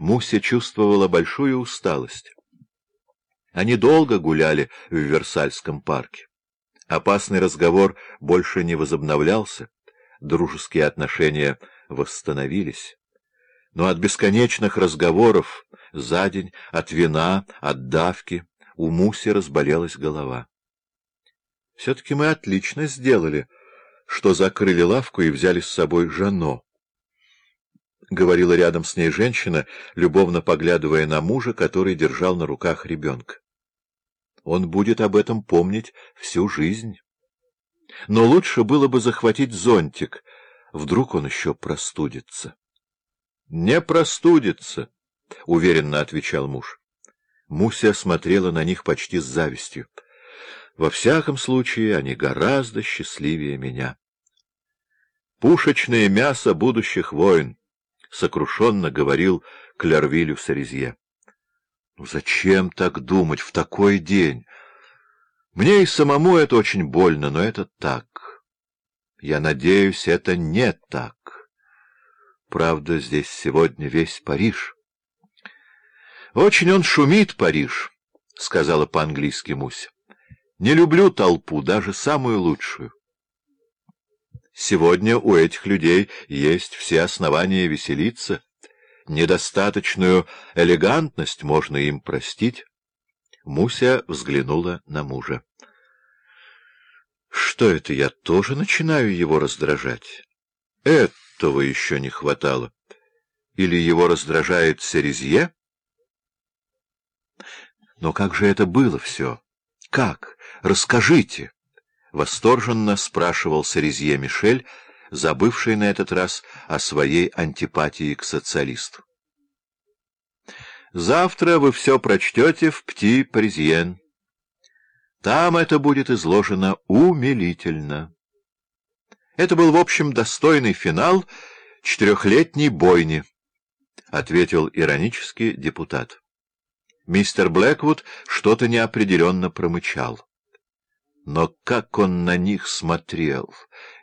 Муся чувствовала большую усталость. Они долго гуляли в Версальском парке. Опасный разговор больше не возобновлялся, дружеские отношения восстановились. Но от бесконечных разговоров за день, от вина, от давки у Муси разболелась голова. Все-таки мы отлично сделали, что закрыли лавку и взяли с собой Жано. — говорила рядом с ней женщина, любовно поглядывая на мужа, который держал на руках ребенка. Он будет об этом помнить всю жизнь. Но лучше было бы захватить зонтик, вдруг он еще простудится. — Не простудится, — уверенно отвечал муж. Муся смотрела на них почти с завистью. Во всяком случае, они гораздо счастливее меня. Пушечное мясо будущих войн, — сокрушенно говорил Клервилю Сарезье. Ну, зачем так думать в такой день? Мне и самому это очень больно, но это так. Я надеюсь, это не так. Правда, здесь сегодня весь Париж. Очень он шумит, Париж, — сказала по-английски Муся. Не люблю толпу, даже самую лучшую. Сегодня у этих людей есть все основания веселиться. Недостаточную элегантность можно им простить. Муся взглянула на мужа. Что это, я тоже начинаю его раздражать? Этого еще не хватало. Или его раздражает Серезье? Но как же это было все? Как? Расскажите! Восторженно спрашивал Серезье Мишель, забывший на этот раз о своей антипатии к социалисту. Завтра вы все прочтете в «Пти Паризьен». Там это будет изложено умилительно. Это был, в общем, достойный финал четырехлетней бойни, — ответил иронически депутат. Мистер Блэквуд что-то неопределенно промычал. Но как он на них смотрел!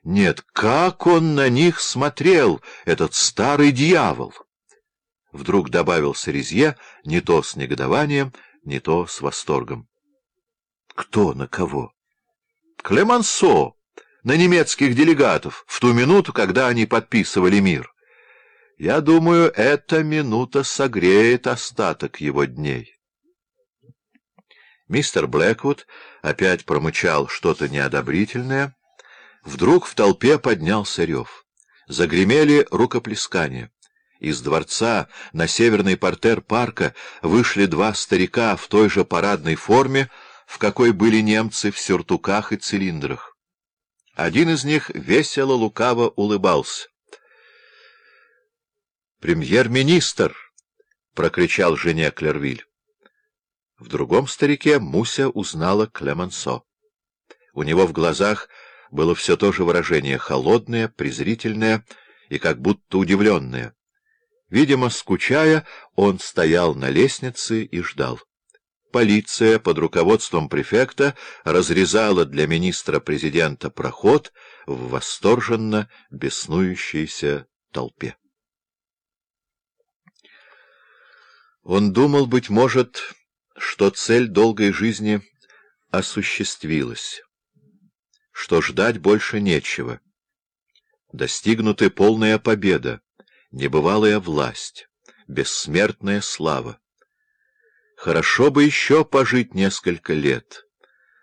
Нет, как он на них смотрел, этот старый дьявол! Вдруг добавил Сарезье не то с негодованием, не то с восторгом. Кто на кого? Клемансо, на немецких делегатов, в ту минуту, когда они подписывали мир. Я думаю, эта минута согреет остаток его дней. Мистер Блэквуд опять промычал что-то неодобрительное. Вдруг в толпе поднялся рев. Загремели рукоплескания. Из дворца на северный портер парка вышли два старика в той же парадной форме, в какой были немцы в сюртуках и цилиндрах. Один из них весело лукаво улыбался. «Премьер-министр!» — прокричал жене Клервиль. В другом старике Муся узнала Клемансо. У него в глазах было все то же выражение холодное, презрительное и как будто удивленное. Видимо, скучая, он стоял на лестнице и ждал. Полиция под руководством префекта разрезала для министра-президента проход в восторженно беснующейся толпе. Он думал, быть может что цель долгой жизни осуществилась, что ждать больше нечего. Достигнуты полная победа, небывалая власть, бессмертная слава. Хорошо бы еще пожить несколько лет,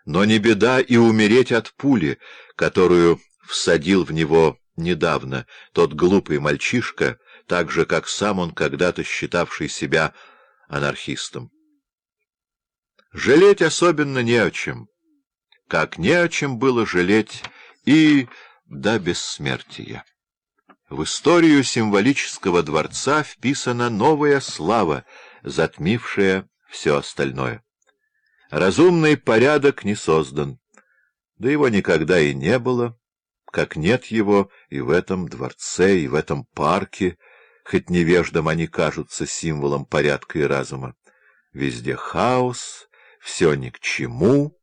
но не беда и умереть от пули, которую всадил в него недавно тот глупый мальчишка, так же, как сам он когда-то считавший себя анархистом. Жалеть особенно не о чем, как не о чем было жалеть и до бессмертия. В историю символического дворца вписана новая слава, затмившая все остальное. Разумный порядок не создан, да его никогда и не было, как нет его и в этом дворце, и в этом парке, хоть невеждам они кажутся символом порядка и разума. Везде хаос, все ни к чему,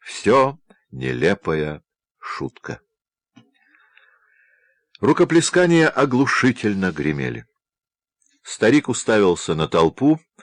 все нелепая шутка. Рукоплескания оглушительно гремели. Старик уставился на толпу,